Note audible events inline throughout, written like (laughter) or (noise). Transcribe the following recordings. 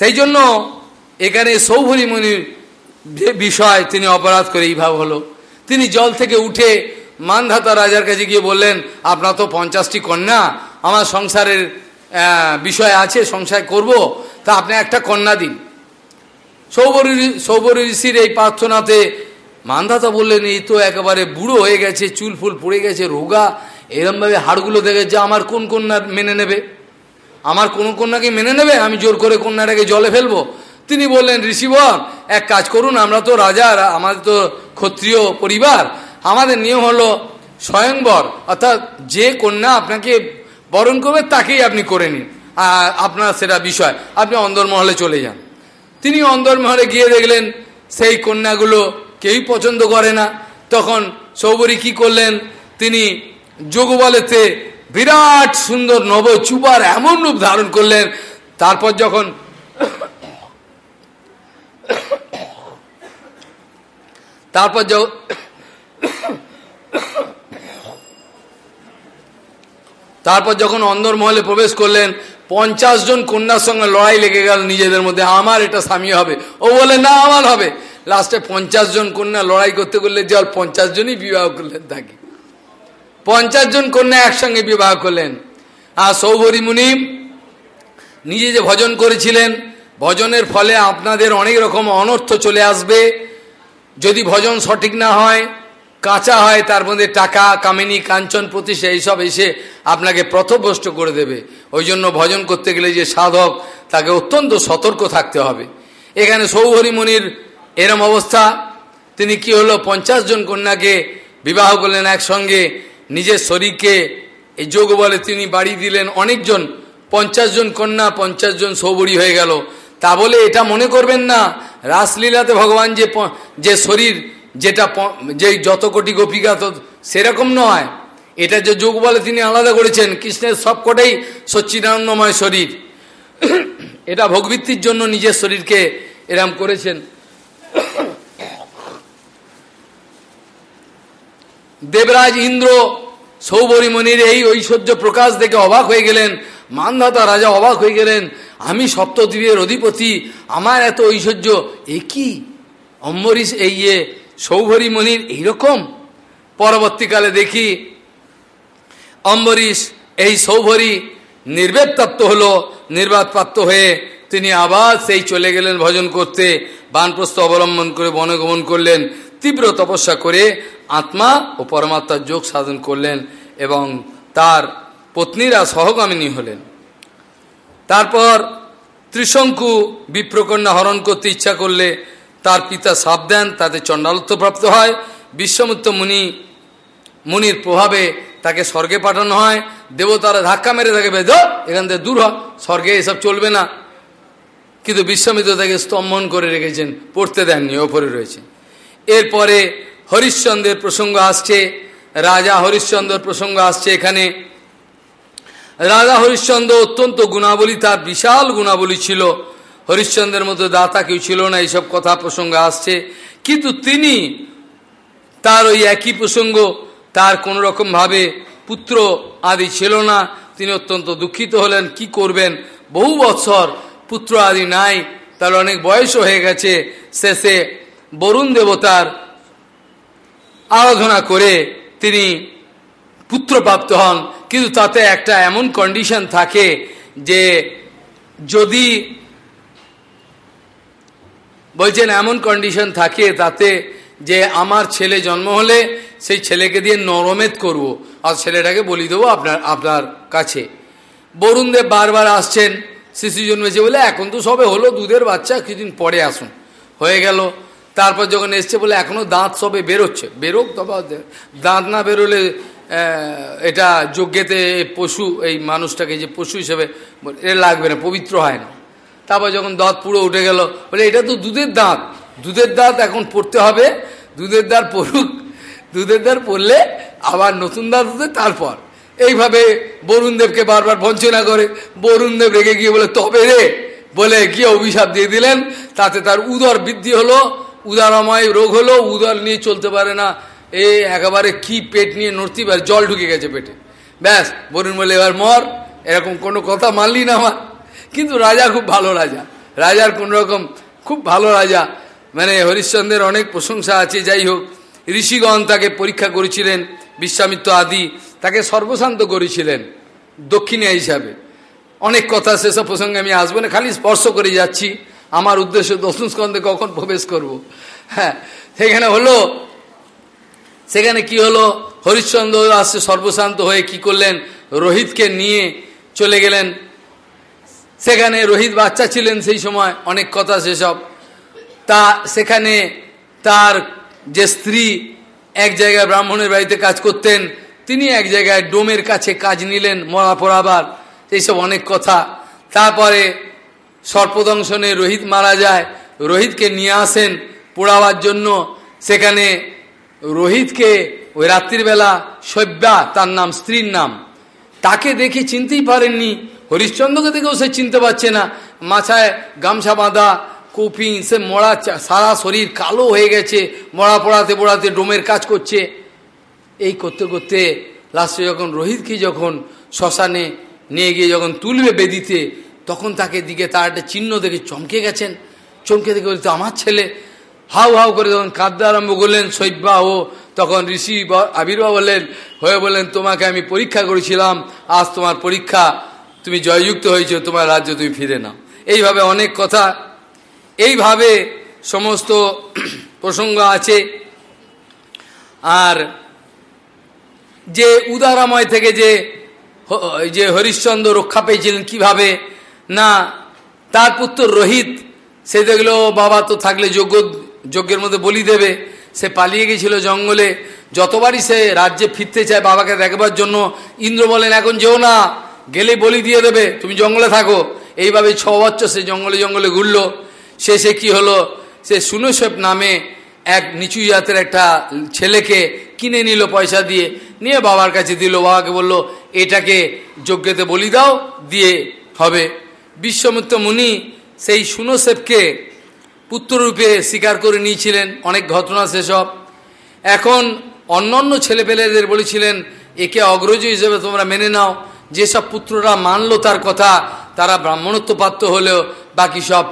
সেই জন্য এখানে সৌভরী মুনির বিষয় তিনি অপরাধ করে এইভাবে হলো। তিনি জল থেকে উঠে মানধাতা রাজার কাছে গিয়ে বললেন, আপনার তো পঞ্চাশটি কন্যা, আমার সংসারের বিষয় আছে, সংসার করব, তা আপনি একটা কন্যা দিন। সৌবরী সৌবরী ঋষির এই প্রার্থনাতে মানধাতা বললেন, এই তো একেবারে বুড়ো হয়ে গেছে, চুল ফুল পড়ে গেছে, রোগা, এরমভাবে হাড়গুলো দেখে যে আমার কোন কন্যা মেনে নেবে? আমার কোন কন্যাকে মেনে নেবে? আমি জোর করে কন্যাটাকে জলে ফেলব। তিনি বললেন ঋষিবর এক কাজ করুন, আমরা তো রাজার আমাদের তো ক্ষত্রিয় পরিবার। আমাদের নিয়ম হলো স্বয়ংবর। অর্থাৎ যে কন্যা আপনাকে বরণ করবে, তাকেই আপনি করে নিন। আর আপনার সেটা বিষয়, আপনি অন্দরমহলে চলে যান। তিনি অন্দরমহলে গিয়ে দেখলেন, সেই কন্যাগুলো কেউই পছন্দ করে না। তখন সৌবরী কি করলেন, তিনি যোগবলেতে বিরাট সুন্দর নব চুবার এমন রূপ ধারণ করলেন, তারপর যখন তারপর যখন তারপর যখন অন্দরমহলে প্রবেশ করলেন, পঞ্চাশ জন কন্যার সঙ্গে লড়াই লেগে গেল নিজেদের মধ্যে, আমার এটা স্বামী হবে। ও বলে না, আমার হবে। লাস্টে পঞ্চাশ জন কন্যা লড়াই করতে করলে জল পঞ্চাশ জনই বিবাহ করলেন তাকে। পঞ্চাশ জন কন্যা একসঙ্গে বিবাহ করলেন। আর সৌভরী মুনি নিজে যে ভজন করেছিলেন, ভজনের ফলে আপনাদের অনেক রকম অনর্থ চলে আসবে। যদি ভজন সঠিক না হয়, কাঁচা হয়, তার মধ্যে টাকা, কামিনী, কাঞ্চন প্রতিষ্ঠা, এইসব এসে আপনাকে প্রথভ্রষ্ট করে দেবে। ওই জন্য ভজন করতে গেলে যে সাধক, তাকে অত্যন্ত সতর্ক থাকতে হবে। এখানে সৌহরি মুনির এরম অবস্থা। তিনি কি হলো? পঞ্চাশ জন কন্যাকে বিবাহ করলেন একসঙ্গে। নিজের শরীরকে, এই যোগ বলে তিনি বাড়ি দিলেন অনেকজন, পঞ্চাশ জন কন্যা, পঞ্চাশ জন সৌবরী হয়ে গেল। তা বলে এটা মনে করবেন না, রাসলীলাতে ভগবান যে যে শরীর, যেটা যে যত কোটি গোপিকা তো সেরকম নয়। এটা যে যোগ বলে তিনি আলাদা করেছেন, কৃষ্ণের সবকটাই সচ্চিদানন্দময় শরীর। (clears throat) এটা ভোগবৃত্তির জন্য নিজের শরীরকে এরম করেছেন। দেবরাজ ইন্দ্র সৌবরীমণির এই ঐশ্বর্য প্রকাশ দেখে অবাক হয়ে গেলেন। মানধাতা রাজা অবাক হয়ে গেলেন। আমি সপ্তদ্বীপের অধিপতি, আমার এত ঐশ্বর্য, এ কি? অম্বরীশ এই ইয়ে সৌভরী মনির এইরকম? পরবর্তীকালে দেখি, অম্বরীশ এই সৌভরী নির্বেদপ্রাপ্ত হলো, নির্বাদপ্রাপ্ত হয়ে তিনি আবার সেই চলে গেলেন ভজন করতে। বানপ্রস্থ অবলম্বন করে বনগমন করলেন। তীব্র তপস্যা করে আত্মা ও পরমাত্মার যোগ সাধন করলেন এবং তার পত্নীরা সহগামিনী হলেন। তারপর ত্রিশঙ্কু বিপ্রকন্যা হরণ করতে ইচ্ছা করলে তার পিতা সাপ দেন, তাতে চণ্ডালত্ব প্রাপ্ত হয়। বিশ্বমুক্ত মুনি, মুনির প্রভাবে তাকে স্বর্গে পাঠানো হয়। দেবতারা ধাক্কা মেরে তাকে বেদ এখান থেকে দূর হয়। স্বর্গে এসব চলবে না। কিন্তু বিশ্বমিত্র তাকে স্তম্ভন করে রেখেছেন, পড়তে দেননি, ওপরে রয়েছে। এরপরে হরিশ্চন্দ্রের প্রসঙ্গ আসছে, রাজা হরিশ্চন্দ্র প্রসঙ্গ আসছে এখানে। রাজা হরিশ্চন্দ্র অত্যন্ত গুণাবলী, তার বিশাল গুণাবলী ছিল। হরিশ্চন্দ্রের মতো দাতা কেউ ছিল না এইসব কথা প্রসঙ্গ আসছে। কিন্তু তিনি তার ওই একই প্রসঙ্গ, তার কোন ভাবে পুত্র আদি ছিল না। তিনি অত্যন্ত দুঃখিত হলেন, কি করবেন? বহু বৎসর পুত্র আদি নাই তার অনেক বয়সও হয়ে গেছে, শেষে বরুণ দেবতার আরাধনা করে তিনি পুত্রপ্রাপ্ত হন। কিন্তু তাতে একটা এমন কন্ডিশন থাকে যে যদি বলছেন এমন কন্ডিশন থাকে তাতে যে আমার ছেলে জন্ম হলে সেই ছেলেকে দিয়ে নরমেদ করব আর ছেলেটাকে বলি দেবো আপনার আপনার কাছে। বরুণদেব বারবার আসছেন, শিশু জন্মেছে বলে এখন তো সবে হলো, দুধের বাচ্চা কিছুদিন পরে আসুন। হয়ে গেল। তারপর যখন এসছে বলে এখনও দাঁত সবে বেরোচ্ছে। বেরোক তবে দাঁত না বেরোলে এটা যজ্ঞেতে পশু, এই মানুষটাকে যে পশু হিসেবে এ লাগবে না, পবিত্র হয় না। তারপর যখন দাঁত পুরো উঠে গেল, বলে এটা তো দুধের দাঁত। দুধের দাঁত এখন পড়তে হবে, দুধের দাঁত পড়ুক, দুধের দাঁত পড়লে আবার নতুন দাঁত হতে তারপর। এইভাবে বরুণদেবকে বারবার বঞ্চনা করে বরুণদেব রেগে গিয়ে বলে, তবে রে, বলে গিয়ে অভিশাপ দিয়ে দিলেন, তাতে তার উদর বৃদ্ধি হলো। উদারময় রোগ হলো, উদার নিয়ে চলতে পারে না। এ একেবারে কি পেট নিয়ে নড়তি পারে জল ঢুকে গেছে পেটে। ব্যাস, বরুণ বলে এবার মর। এরকম কোনো কথা মানলি না আমার। কিন্তু রাজা খুব ভালো রাজা। রাজার কোন রকম খুব ভালো রাজা। মানে হরিশ্চন্দ্রের অনেক প্রশংসা আছে, যাই হোক। ঋষিগণ তাকে পরীক্ষা করেছিলেন, বিশ্বামিত্র আদি, তাকে সর্বশান্ত করেছিলেন দক্ষিণিয়া হিসাবে। অনেক কথা সেসব প্রসঙ্গে আমি আসব না, খালি স্পর্শ করে যাচ্ছি। আমার উদ্দেশ্য দর্শন স্কন্ধে কখন প্রবেশ করব? হ্যাঁ সেখানে হলো, সেখানে কি হলো? হরিশ্চন্দ্র আসছে সর্বশান্ত হয়ে কি করলেন? রোহিতকে নিয়ে চলে গেলেন। সেখানে রোহিত বাচ্চা ছিলেন সেই সময়, অনেক কথা সেসব। তা সেখানে তার যে স্ত্রী এক জায়গায় ব্রাহ্মণের বাড়িতে কাজ করতেন, তিনি এক জায়গায় ডোমের কাছে কাজ নিলেন মরা পড়াবার এইসব অনেক কথা। তারপরে সর্পদংশনে রোহিত মারা যায়, রোহিতকে নিয়ে আসেন পোড়াবার জন্য। সেখানে রোহিতকে ওই রাত্রিবেলা সব্যা, তার নাম, স্ত্রীর নাম, তাকে দেখে চিনতেই পারেননি। হরিশ্চন্দ্রকে দেখেও সে চিনতে পারছে না। মাথায় গামছা বাঁধা, কুপিং, সে মরা সারা শরীর কালো হয়ে গেছে, মরা পড়াতে পড়াতে ডোমের কাজ করছে। এই করতে করতে লাস্টে যখন রোহিতকে যখন শ্মশানে নিয়ে গিয়ে যখন তুলবে বেদিতে তখন তাকে দিকে তার একটা চিহ্ন দেখে চমকে গেছেন। চমকে দেখে বলতে আমার ছেলে। হাউ হাউ করে যখন কাঁদতে আরম্ভ করলেন শৈব্যা ও তখন ঋষি আবির্ভাব বললেন হয়ে বললেন, তোমাকে আমি পরীক্ষা করেছিলাম। আজ তোমার পরীক্ষা। তুমি জয়যুক্ত হয়েছ, তোমার রাজ্য তুমি ফিরে নাও। এইভাবে অনেক কথা। এইভাবে সমস্ত প্রসঙ্গ আছে। আর যে উদারাময় থেকে যে যে হরিশ্চন্দ্র রক্ষা পেয়েছিলেন কীভাবে না, তার পুত্র রোহিত, সে দেখল বাবা তো থাকলে যজ্ঞ যজ্ঞের মধ্যে বলি দেবে। সে পালিয়ে গেছিল জঙ্গলে। যতবারই সে রাজ্যে ফিরতে চায় বাবাকে দেখবার জন্য, ইন্দ্র বলেন, এখন যেও না, গেলে বলি দিয়ে দেবে, তুমি জঙ্গলে থাকো। এইভাবে ছ বছর সে জঙ্গলে জঙ্গলে ঘুরল। শেষে কি হলো? সে সুনসেপ নামে এক নিচু জাতের একটা ছেলেকে কিনে নিল পয়সা দিয়ে, নিয়ে বাবার কাছে দিল। বাবাকে বলল, এটাকে যজ্ঞতে বলি দাও, দিয়ে হবে। বিশ্বমিত্র মুনি সেই সুনসেপকে পুত্ররূপে স্বীকার করে নিয়েছিলেন। অনেক ঘটনা সেসব এখন অন্যান্য ছেলেপেলেদের বলেছিলেন, একে অগ্রজ হিসেবে তোমরা মেনে নাও। যেসব পুত্ররা মানলো তার কথা, তারা ব্রাহ্মণত্ব প্রাপ্ত হলেও বাকি সব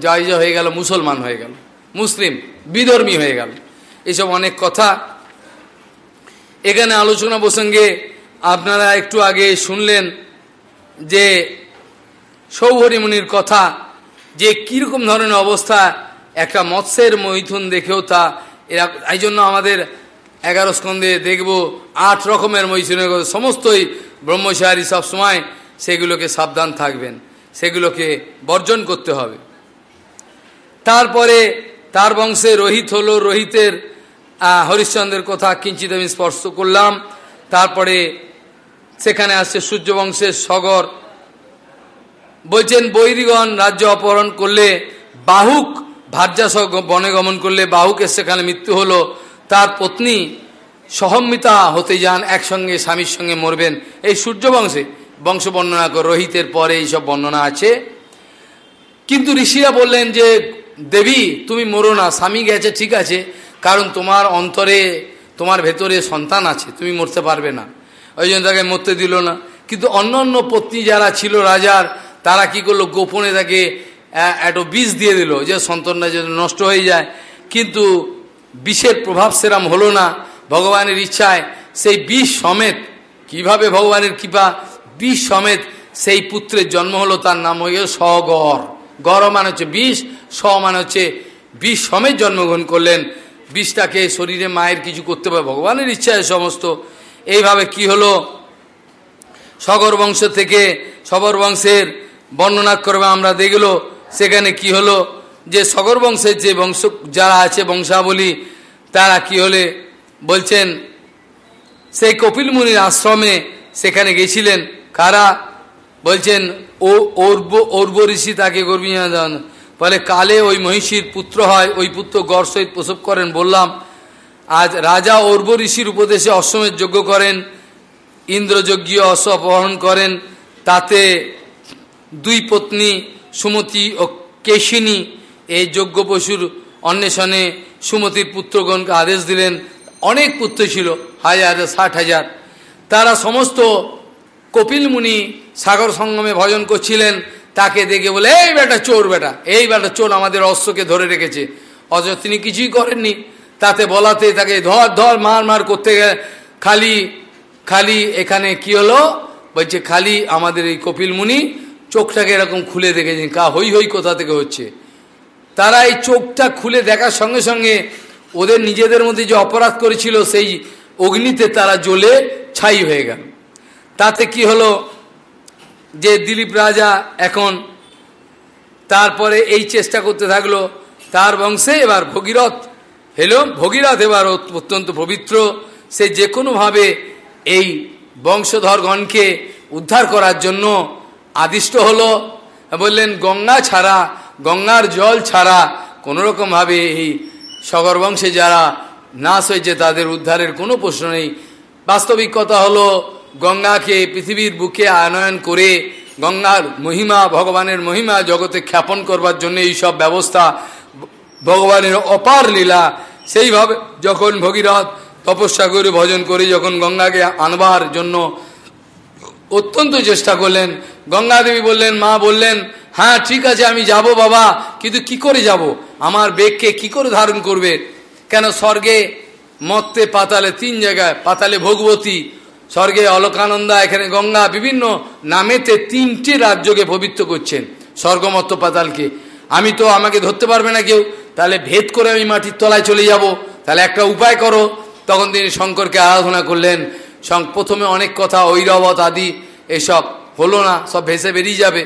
জয় জয় হয়ে গেল, মুসলমান হয়ে গেল, মুসলিম, বিধর্মী হয়ে গেল। এসব অনেক কথা। এখানে আলোচনা প্রসঙ্গে আপনারা একটু আগে শুনলেন যে সৌহরিমণির কথা যে কীরকম ধরনের অবস্থা, একটা মৎস্যের মৈথুন দেখেও তা এরা এই জন্য আমাদের এগারো স্কন্ধে দেখব আট রকমের মৈথুনের কথা। সমস্তই ব্রহ্মচারী সবসময় সেগুলোকে সাবধান থাকবেন, সেগুলোকে বর্জন করতে হবে। তারপরে তার বংশে রোহিত হলো, রোহিতের হরিশ্চন্দ্রের কথা কিঞ্চিত আমি স্পর্শ করলাম। তারপরে সেখানে আসছে সূর্যবংশের সগর বলছেন, বৈরিগণ রাজ্য অপহরণ করলে বাহুক ভার্যাস বনে গমন করলে বাহুকের সেখানে মৃত্যু হলো। তার পত্নী সহমিতা হতে যান, একসঙ্গে স্বামীর সঙ্গে মরবেন। এই সূর্যবংশে বংশ বর্ণনা কর, রোহিতের পরে এইসব বর্ণনা আছে। কিন্তু ঋষিরা বললেন যে, দেবী, তুমি মরো না, স্বামী গেছে, ঠিক আছে, কারণ তোমার অন্তরে, তোমার ভেতরে সন্তান আছে, তুমি মরতে পারবে না। ওই জন্য তাকে মরতে দিল না। কিন্তু অন্য অন্য পত্নী যারা ছিল রাজার তারা কি করল? গোপনে তাকে একটা বিষ দিয়ে দিল যে সন্তানটা যেন নষ্ট হয়ে যায়। কিন্তু বিষের প্রভাব সেরাম হলো না। ভগবানের ইচ্ছায় সেই বিষ সমেত, কীভাবে ভগবানের কৃপা? বিষ সমেত সেই পুত্রের জন্ম হলো, তার নাম হয়ে গেল স্বগর। গর মানে হচ্ছে বিষ, স মানে হচ্ছে বিষ সমেত জন্মগ্রহণ করলেন। বিষটাকে শরীরে, মায়ের কিছু করতে পারে, ভগবানের ইচ্ছায় সমস্ত। এইভাবে কি হলো? সগর বংশ থেকে সবর বংশের বর্ণনা করবে আমরা দেখল, সেখানে কি হলো? যে সগর বংশের যে বংশ, যারা আছে বংশাবলী, তারা কি হলে? বলছেন, সেই কপিল মুনির আশ্রমে সেখানে গেছিলেন। কারা? বলছেন, ও অর্ব অর্ব ঋষি তাকে গর্বী ফলে কালে ওই মহিষীর পুত্র হয়, ওই পুত্র গড় সহিত প্রসব করেন বললাম, আজ রাজা অর্ব ঋষির উপদেশে অশ্বমের যজ্ঞ করেন ইন্দ্রযজ্ঞীয় অশ্ব অপহরণ করেন, তাতে দুই পত্নী, সুমতি ও কেশিনী। এই যজ্ঞ পশুর অন্বেষণে সুমতির পুত্রগণকে আদেশ দিলেন, অনেক পুত্র ছিল, হাজার, ষাট হাজার। তারা সমস্ত কপিল মুনি সাগর সঙ্গমে ভজন করছিলেন, তাকে দেখে বলে, এই বেটা চোর বেটা, এই বেটা চোর আমাদের অস্ত্রকে ধরে রেখেছে। অথচ তিনি কিছুই করেননি। তাতে বলাতে তাকে ধর ধর, মার মার করতে গেলে, খালি খালি এখানে কি হলো? বলছে, খালি আমাদের এই কপিল মুনি চোখটাকে এরকম খুলে দেখেছেন, কা হই হই কোথা থেকে হচ্ছে? তারা এই চোখটা খুলে দেখার সঙ্গে সঙ্গে ওদের নিজেদের মধ্যে যে অপরাধ করেছিল, সেই অগ্নিতে তারা জ্বলে ছাই হয়ে গেল। তাতে কি হলো? যে দিলীপ রাজা এখন তারপরে এই চেষ্টা করতে থাকল, তার বংশে এবার ভগীরথ এলো ভগীরথ এবার অত্যন্ত পবিত্র। সে যে কোনোভাবে এই বংশধরগণকে উদ্ধার করার জন্য আদিষ্ট হলো। বললেন, গঙ্গা ছাড়া, গঙ্গার জল ছাড়া কোনোরকমভাবে এই সগর বংশে যারা নাশ হয়েছে, তাদের উদ্ধারের কোনো প্রশ্ন নেই। বাস্তবিক কথা হলো, গঙ্গাকে পৃথিবীর বুকে আনয়ন করে গঙ্গার মহিমা, ভগবানের মহিমা জগতে খ্যাপন করবার জন্য এই সব ব্যবস্থা ভগবানের অপার লীলা। সেইভাবে যখন ভগীরথ তপস্যা করে, ভজন করে, যখন গঙ্গাকে আনবার জন্য অত্যন্ত চেষ্টা করলেন। গঙ্গা দেবী বললেন, মা বললেন হ্যাঁ ঠিক আছে, আমি যাব বাবা, কিন্তু কি করে যাব? আমার বেগকে কি করে ধারণ করবে? কেন স্বর্গে মত্তে পাতালে তিন জায়গায়, পাতালে ভগবতী, স্বর্গে অলকানন্দা, এখানে গঙ্গা, বিভিন্ন নামেতে তিনটি রাজ্যকে পবিত্র করছেন স্বর্গমত্ত পাতালকে। আমি তো আমাকে ধরতে পারবে না কেউ। তাহলে ভেদ করে আমি মাটির তলায় চলে যাব। তাহলে একটা উপায় করো। তখন তিনি শঙ্করকে আরাধনা করলেন। প্রথমে অনেক কথা, ঐরবত আদি এসব হলো না, সব ভেসে বেরিয়ে যাবে।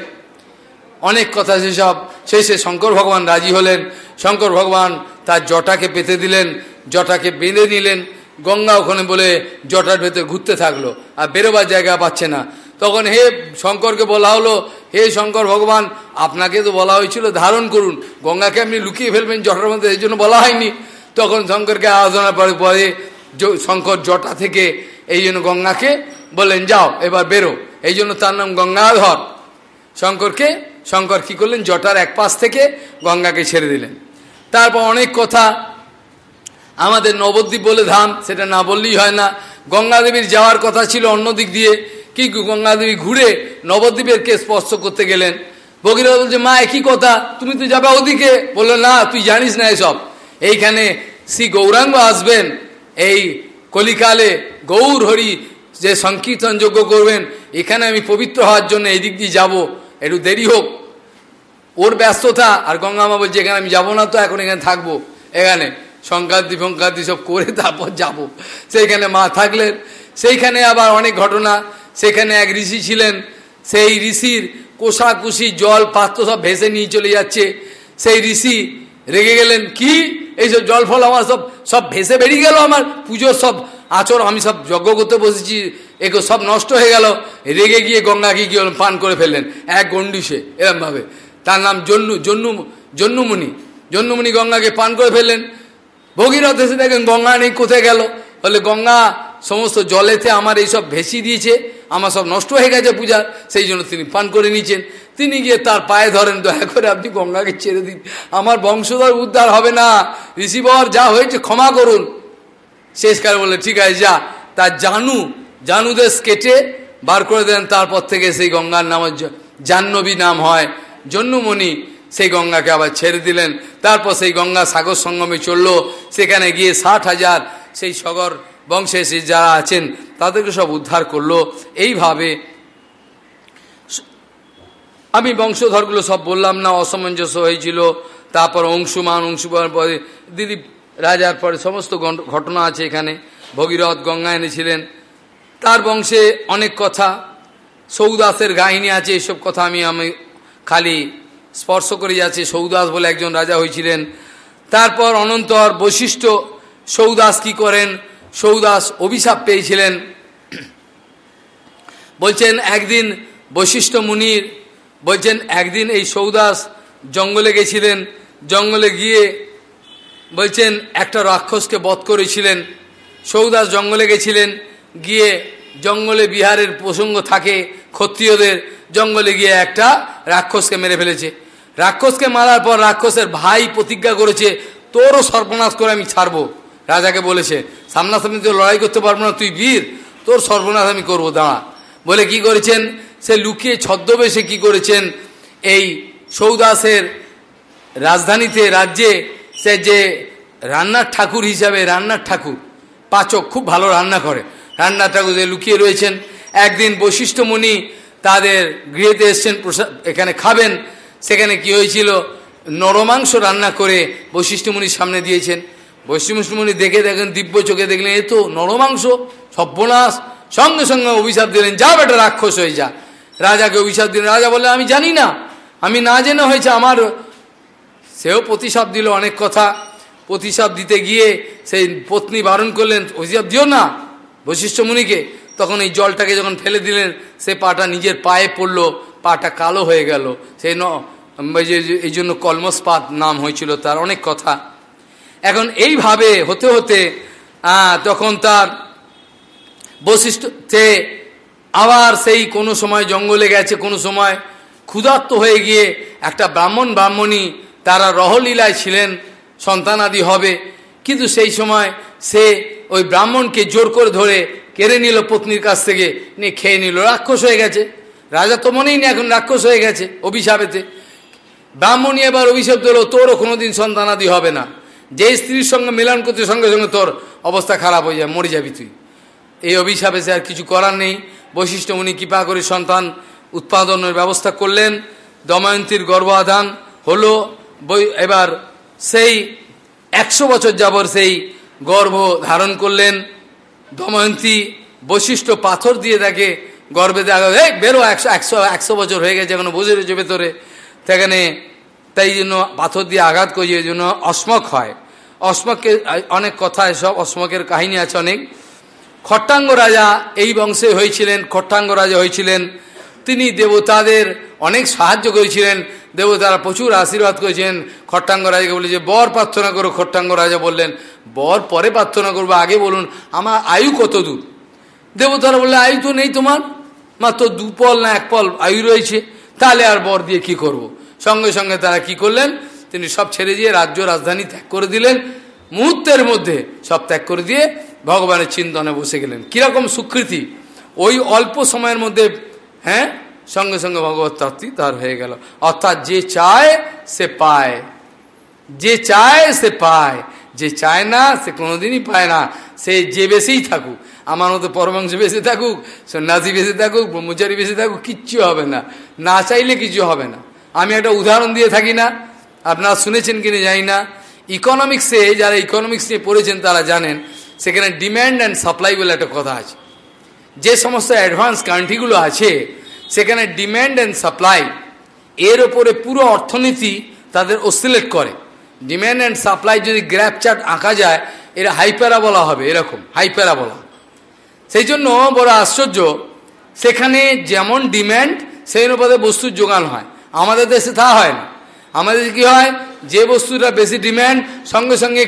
অনেক কথা সেসব। শেষে শঙ্কর ভগবান রাজি হলেন। শঙ্কর ভগবান তার জটাকে পেতে দিলেন, জটাকে বেঁধে নিলেন। গঙ্গা ওখানে বলে জটার ভেতরে ঘুরতে থাকল, আর বেরোবার জায়গা পাচ্ছে না। তখন হে শঙ্করকে বলা হলো, হে শঙ্কর ভগবান, আপনাকে তো বলা হয়েছিল ধারণ করুন। গঙ্গাকে আপনি লুকিয়ে ফেলবেন জটার মধ্যে এই জন্য বলা হয়নি। তখন শঙ্করকে আরাধনা পরে পরে শঙ্কর জটা থেকে এই জন্য গঙ্গাকে বললেন, যাও, এবার বেরো। এই জন্য তার নাম গঙ্গাধর। শঙ্করকে, শঙ্কর কি করলেন, জটার এক পাশ থেকে গঙ্গাকে ছেড়ে দিলেন। তারপর অনেক কথা। আমাদের নবদ্বীপ বলে ধাম, সেটা না বললেই হয় না। গঙ্গাদেবীর যাওয়ার কথা ছিল অন্য দিক দিয়ে। কি গঙ্গাদেবী ঘুরে নবদ্বীপের কে স্পর্শ করতে গেলেন। ভগীরথ বলছে, মা, একই কথা, তুমি তো যাবে ওদিকে। বলল না, তুই জানিস না এসব। এইখানে শ্রী গৌরাঙ্গ আসবেন, এই কলিকালে গৌর হরি যে সংকীর্তন যোগ্য করবেন, এখানে আমি পবিত্র হওয়ার জন্য এই দিক দিয়ে যাব। একটু দেরি হোক। ওর ব্যস্ততা, আর গঙ্গামা বলছে, এখানে আমি যাব না তো, এখন এখানে থাকব। এখানে সংক্রান্তি ফংক্রান্তি সব করে তারপর যাব। সেইখানে মা থাকলেন। সেইখানে আবার অনেক ঘটনা। সেখানে এক ঋষি ছিলেন। সেই ঋষির কোষাকুষি জল পাত্র সব ভেসে নিয়ে চলে যাচ্ছে। সেই ঋষি রেগে গেলেন কি? এইসব জল ফল আমার সব সব ভেসে বেরিয়ে গেল আমার। পুজোর সব আচর আমি সব যজ্ঞ করতে বসেছি এগুলো সব নষ্ট হয়ে গেল। রেগে গিয়ে গঙ্গাকে গিয়ে পান করে ফেললেন, এক গন্ডিসে এরমভাবে। তার নাম জন্নু জন্নু জন্নুমুনি জন্নুমুনি গঙ্গাকে পান করে ফেললেন। ভগীরথ এসে দেখেন গঙ্গা নেই, কোথায় গেল? বলে, গঙ্গা সমস্ত জলেতে আমার এইসব ভেসি দিয়েছে, আমার সব নষ্ট হয়ে গেছে পূজার, সেই জন্য তিনি পান করে নিয়েছেন। তিনি গিয়ে তার পায়ে ধরেন, দয়া করে আপনি গঙ্গাকে ছেড়ে দিন। আমার বংশধর উদ্ধার হবে না। ঋষিবর যা হয়েছে ক্ষমা করুন। শেষকালে বলে ঠিক আছে, যা। তার জানু জানুদেশ কেটে বার করে দেন, তারপর থেকে সেই গঙ্গার নাম জাহ্নবী নাম হয়। জন্মমণি সেই গঙ্গাকে আবার ছেড়ে দিলেন। তারপর সেই গঙ্গা সাগর সঙ্গমে চলল। সেখানে গিয়ে ষাট হাজার সেই সগর বংশে সে যারা আছেন, তাদেরকে সব উদ্ধার করল। এইভাবে আমি বংশধরগুলো সব বললাম না, অসামঞ্জস্য হয়েছিল। তারপর অংশুমান অংশুমান পরে দিলীপ রাজার পরে সমস্ত ঘটনা আছে এখানে। ভগীরথ গঙ্গা এনেছিলেন। তার বংশে অনেক কথা। সৌদাসের কাহিনী আছে, এসব কথা আমি আমি খালি স্পর্শ করে যাচ্ছে। সৌদাস বলে একজন রাজা হয়েছিলেন। তারপর অনন্তর বৈশিষ্ট্য, সৌদাস কি করেন? সৌদাস অভিশাপ পেয়েছিলেন। বলছেন, একদিন বৈশিষ্ট্য মুনির, বলছেন, একদিন এই সৌদাস জঙ্গলে গেছিলেন, জঙ্গলে গিয়ে বলছেন, একটা রাক্ষসকে বধ করেছিলেন। সৌদাস জঙ্গলে গেছিলেন, গিয়ে জঙ্গলে বিহারের প্রসঙ্গ থাকে ক্ষত্রিয়দের, জঙ্গলে গিয়ে একটা রাক্ষসকে মেরে ফেলেছে। রাক্ষসকে মারার পর রাক্ষসের ভাই প্রতিজ্ঞা করেছে, তোরও সর্বনাশ করে আমি ছাড়বো। রাজাকে বলেছে, সামনাসামনি তো লড়াই করতে পারব না, তুই বীর, তোর সর্বনাশ আমি করব, দাঁড়া। বলে কি করেছেন? সে লুকিয়ে ছদ্মবেশে কি করেছেন? এই সৌদাসের রাজধানীতে, রাজ্যে সে যে রান্নার ঠাকুর হিসাবে, রান্নার ঠাকুর, পাচক খুব ভালো রান্না করে। রান্নার ঠাকুর যে লুকিয়ে রয়েছেন, একদিন বৈশিষ্ট্য তাদের গৃহেতে এসছেন এখানে খাবেন। সেখানে কি হয়েছিল? নরমাংস রান্না করে বৈশিষ্ট্য মুনির সামনে দিয়েছেন। মুনি দেখে দেখেন, দিব্য চোখে দেখলেন, এ তো নরমাংস সব্যনাশ সঙ্গে সঙ্গে অভিশাপ দিলেন, যা বেটা রাক্ষস হয়ে যা। রাজাকে অভিশাপ দিলেন, রাজা বললেন, আমি জানি না, আমি না জেনে হয়েছে আমার। সেও প্রতিশাপ দিল অনেক কথা। প্রতিশাপ দিতে গিয়ে সেই পত্নী বারণ করলেন, অভিশাপ দিও না বৈশিষ্ট্য মুনিকে। তখন এই জলটাকে যখন ফেলে দিলেন, সে পাটা নিজের পায়ে পড়ল, পাটা কালো হয়ে গেল। সেই ন এই জন্য কলমসপাত নাম হয়েছিল তার অনেক কথা। এখন এইভাবে হতে হতে তখন তার বৈশিষ্ট্যে আবার সেই কোনো সময় জঙ্গলে গেছে, কোনো সময় ক্ষুধার্ত হয়ে গিয়ে একটা ব্রাহ্মণ ব্রাহ্মণী তারা রহলীলায় ছিলেন সন্তানাদি হবে। কিন্তু সেই সময় সে ওই ব্রাহ্মণকে জোর করে ধরে কেড়ে নিল পত্নীর কাছ থেকে, নিয়ে খেয়ে নিল, রাক্ষস হয়ে গেছে। রাজা তো মনেই নেই এখন রাক্ষস হয়ে গেছে অভিশাপেতে। ব্রাহ্মণী এবার অভিশাপ দিল, তোরও কোনোদিন সন্তানাদি হবে না। যে স্ত্রীর সঙ্গে মিলন করতে সঙ্গে সঙ্গে তোর অবস্থা খারাপ হয়ে যায়, মরে যাবি তুই। এই অভিশাপে সে আর কিছু করার নেই। বৈশিষ্ট্য, উনি কৃপা করে সন্তান উৎপাদনের ব্যবস্থা করলেন। দময়ন্তীর গর্ভাধান হলো এবার সেই একশো বছর যাবর সেই গর্ভ ধারণ করলেন। দময়ন্তী বৈশিষ্ট্য পাথর দিয়ে তাকে গর্বে দেখা এই বেরো, একশো একশো একশো বছর হয়ে গেছে এখনও বসে রয়েছে ভেতরে? সেখানে তাই জন্য পাথর দিয়ে আঘাত করি, এই জন্য অস্মক হয়। অস্মককে অনেক কথা এসব অস্মকের কাহিনী আছে অনেক। খট্টাঙ্গ রাজা এই বংশে হয়েছিলেন, খট্টাঙ্গ রাজা হয়েছিলেন। তিনি দেবতাদের অনেক সাহায্য করেছিলেন, দেবতারা প্রচুর আশীর্বাদ করেছেন খট্টাঙ্গ রাজাকে বলে যে, বর প্রার্থনা করো, খট্টাঙ্গ রাজা বললেন। বর পরে প্রার্থনা করব, আগে বলুন, আমার আয়ু কত দূর? দেবতারা বললে আয়ু তো নেই তোমার, মাত্র দু পল না এক পল আয়ু রয়েছে, তাহলে আর বর দিয়ে কি করব। সঙ্গে সঙ্গে তারা কি করলেন? তিনি সব ছেড়ে দিয়ে রাজ্য রাজধানী ত্যাগ করে দিলেন। মুহূর্তের মধ্যে সব ত্যাগ করে দিয়ে ভগবানের চিন্তনে বসে গেলেন। কীরকম সুকৃতি? ওই অল্প সময়ের মধ্যে হ্যাঁ সঙ্গে সঙ্গে ভগবত প্রাপ্তি তার হয়ে গেল। অর্থাৎ যে চায়, সে পায়। যে চায়, সে পায়। যে চায় না, সে কোনোদিনই পায় না। সে যে বেশিই থাকুক, আমার মতো পরমাংশ বেশি থাকুক, সন্ন্যাসী বেশি থাকুক, ব্রহ্মচারী বেশি থাকুক, কিচ্ছু হবে না। না চাইলে কিছু হবে না। আমি একটা উদাহরণ দিয়ে থাকি না। আপনারা শুনেছেন কিনা জানি না। ইকোনমিক্সে যারা ইকোনমিক্স নিয়ে পড়েছেন তারা জানেন, সেখানে ডিম্যান্ড অ্যান্ড সাপ্লাই বলে একটা কথা আছে। যে সমস্ত অ্যাডভান্স কান্ট্রিগুলো আছে, সেখানে ডিম্যান্ড অ্যান্ড সাপ্লাই এর ওপরে পুরো অর্থনীতি তাদের অসিলেট করে। ডিম্যান্ড অ্যান্ড সাপ্লাই যদি গ্র্যাপ চার্ট আঁকা যায়, এরা হাইপ্যারা বলা হবে, এরকম হাইপ্যারা বলা সেই জন্য বড় আশ্চর্য, সেখানে যেমন ডিম্যান্ড সেই অনুপাতে বস্তুর যোগান হয়। আমাদের দেশে তা হয় না। আমাদের কি হয়? যে বস্তুটা বেশি ডিম্যান্ড সঙ্গে সঙ্গে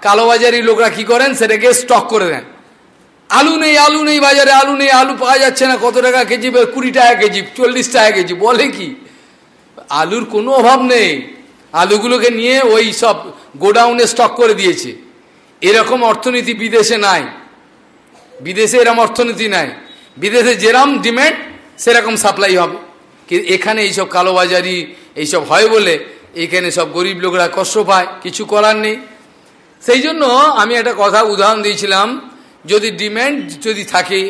কালোবাজারি লোকরা কি করেন? সেটাকে স্টক করে দেন। আলু নেই আলু নেই বাজারে, আলু নেই, আলু পাওয়া যাচ্ছে না। কত টাকা কেজি? কুড়ি টাকা কেজি, চল্লিশ টাকা কেজি, বলে কি? আলুর কোনো অভাব নেই। আলুগুলোকে নিয়ে ওই সব গোডাউনে স্টক করে দিয়েছে। এরকম অর্থনীতি বিদেশে নাই। বিদেশে এরকম অর্থনীতি নাই। বিদেশে যেরকম ডিম্যান্ড সেরকম সাপ্লাই হবে। এখানে এইসব কালোবাজারি, এইসব হয় বলে এখানে সব গরিব লোকরা কষ্ট পায়, কিছু করার নেই। সেই জন্য আমি একটা কথা উদাহরণ দিয়েছিলাম, যদি ডিম্যান্ড যদি থাকে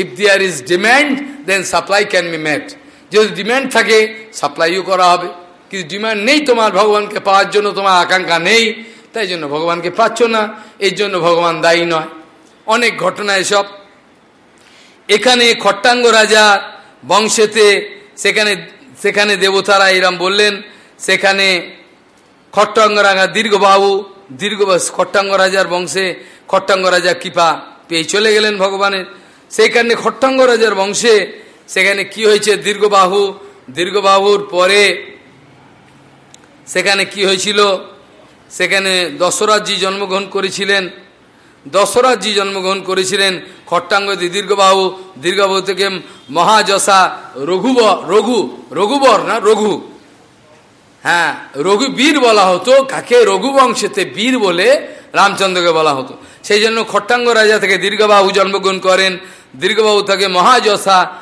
if there is demand then supply can be made যদি ডিম্যান্ড থাকে সাপ্লাইও করা হবে। কিন্তু ডিম্যান্ড নেই তোমার ভগবানকে পাওয়ার জন্য, তোমার আকাঙ্ক্ষা নেই, তাই জন্য ভগবানকে পাচ্ছ না, এর জন্য ভগবান দায়ী নয়। অনেক ঘটনা এসব এখানে খট্টাঙ্গ রাজা বংশেতে সেখানে সেখানে দেবতারা এরাম বললেন, সেখানে খট্টাঙ্গ রাজা দীর্ঘবাবু দীর্ঘ খট্টাঙ্গ রাজার বংশে খট্টাঙ্গ রাজা কৃপা পেয়ে চলে গেলেন ভগবানের। সেইখানে খট্টাঙ্গ রাজার বংশে সেখানে কি হয়েছে? দীর্ঘবাহু, দীর্ঘবাহুর পরে সেখানে কি হয়েছিল? সেখানে দশরাজি জন্মগ্রহণ করেছিলেন। দশরাজি জন্মগ্রহণ করেছিলেন খট্টাঙ্গ দীর্ঘবাহু দীর্ঘবাহু থেকে মহাযশা রঘুব, রঘু, রঘুবর না রঘু? হ্যাঁ রঘু বীর বলা হতো, কাকে? রঘুবংশেতে বীর বলে রামচন্দ্রকে বলা হতো। সেই জন্য খট্টাঙ্গ রাজা থেকে দীর্ঘবাহু জন্মগ্রহণ করেন। দীর্ঘবাহু থেকে মহাযশা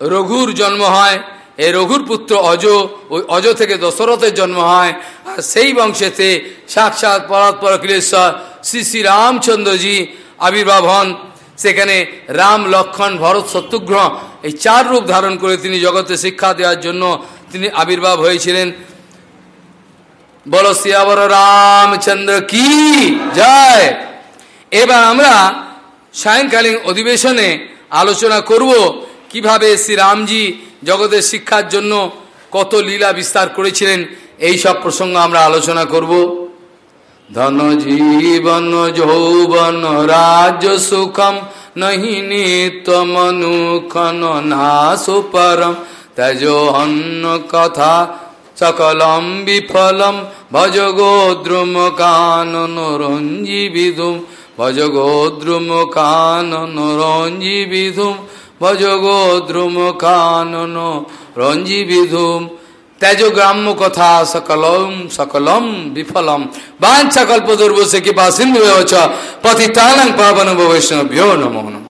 রঘুর জন্ম হয়। এই রঘুর পুত্র অজ, ওই অজ থেকে দশরথের জন্ম হয়। আর সেই বংশেতে সাক্ষাৎ পরাৎপর অখিলেশ্বর শ্রী শ্রী রামচন্দ্রজি আবির্ভাব হন সেখানে রাম, লক্ষণ, ভরত, শত্রুঘ্ন এই চার রূপ ধারণ করে তিনি জগতে শিক্ষা দেওয়ার জন্য তিনি আবির্ভাব হয়েছিলেন। বলো, শ্রিয়াবর রামচন্দ্র কি? জয়! এবার আমরা সায়ংকালীন অধিবেশনে আলোচনা করব। কীভাবে শ্রীরামজি জগতের শিক্ষার জন্য কত লীলা বিস্তার করেছিলেন, এই সব প্রসঙ্গ আমরা আলোচনা করব। ধন জীবন যৌবন, রাজ সুখম, নহি নিত্য মনুখন নাশু পরম তেজ অন্ন কথা, সকলম বিফলম ভজ গোদ্রুম কানন রঞ্জি বিধুম ভজ গোদ্রুম কানন রঞ্জি বিধুম ভজ গোদ্রুম কানন রঞ্জি বিধুম তেজ গ্রাম্য কথা সকলম সকলম বিফলম। বাঞ্ছা কল্পদুর্বশে কৃপা সিন্ধু পতিতানং পাবন বৈষ্ণব্যো নমো নম।